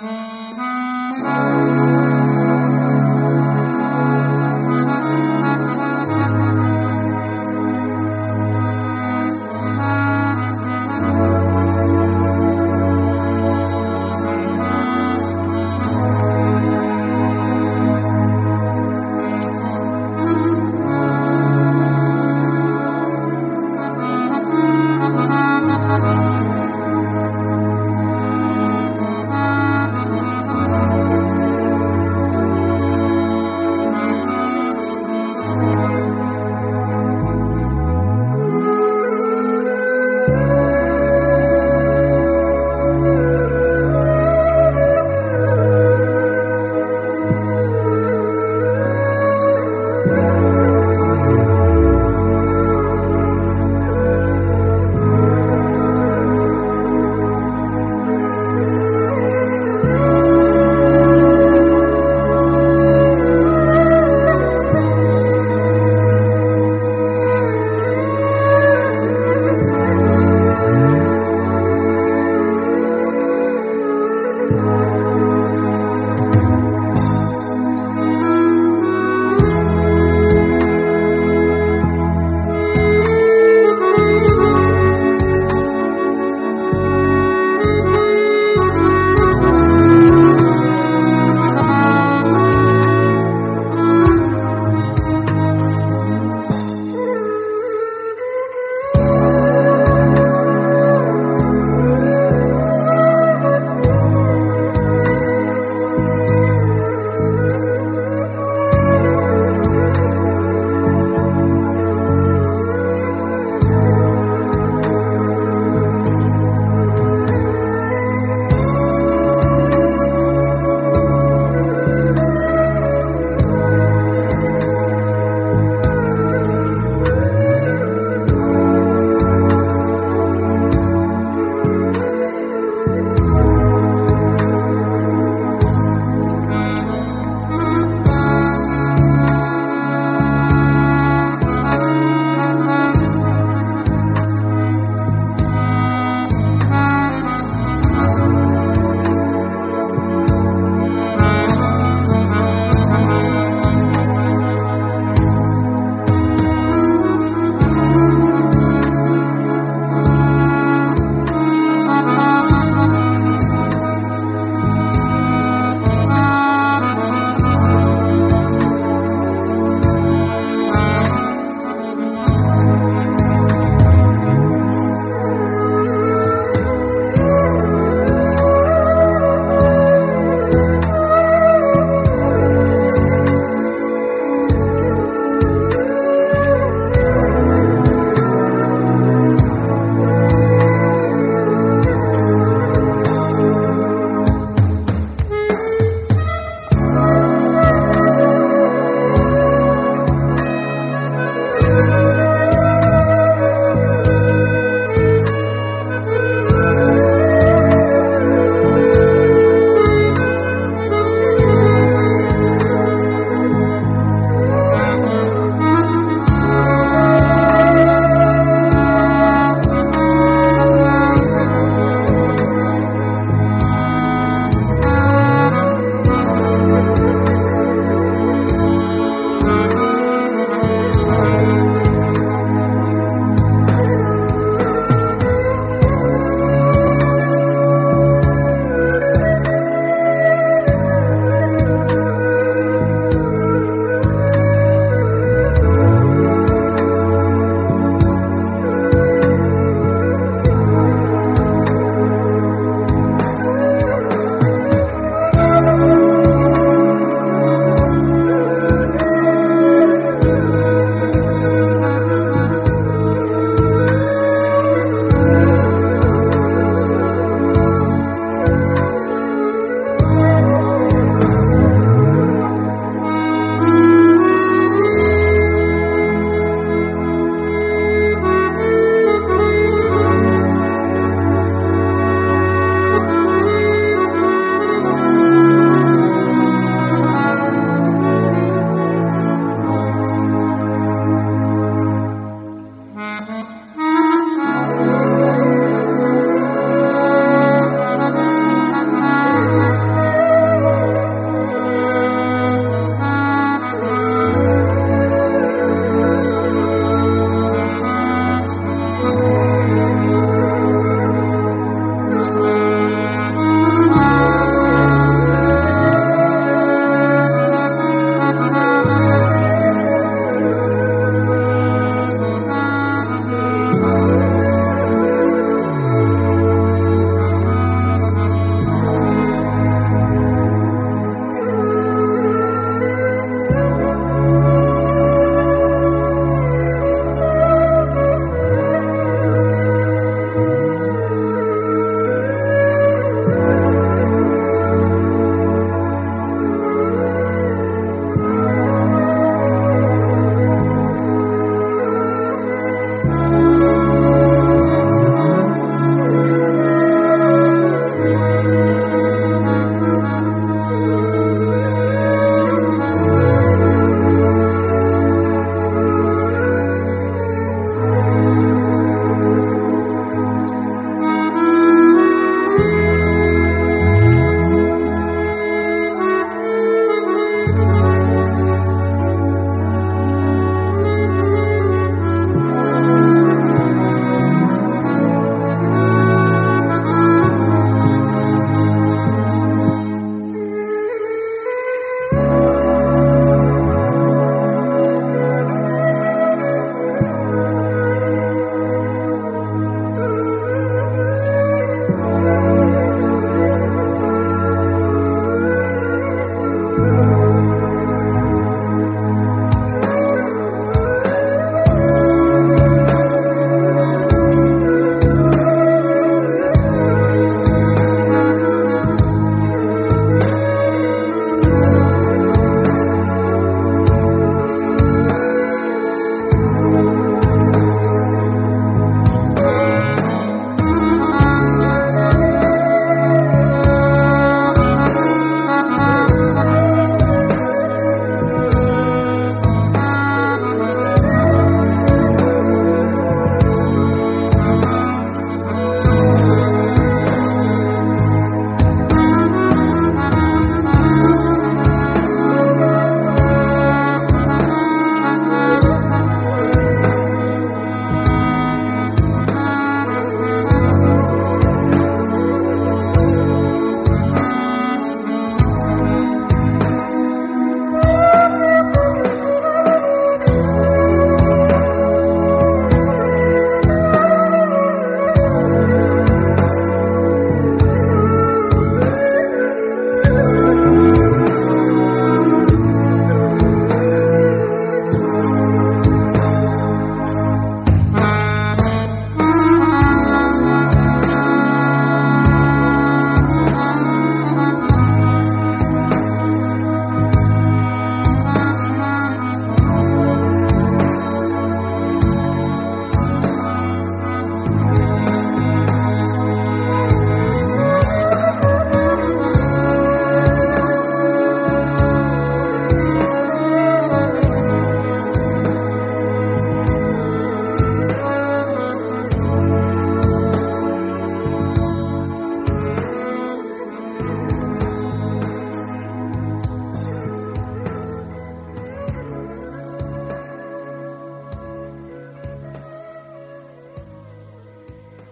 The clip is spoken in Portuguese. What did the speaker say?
Música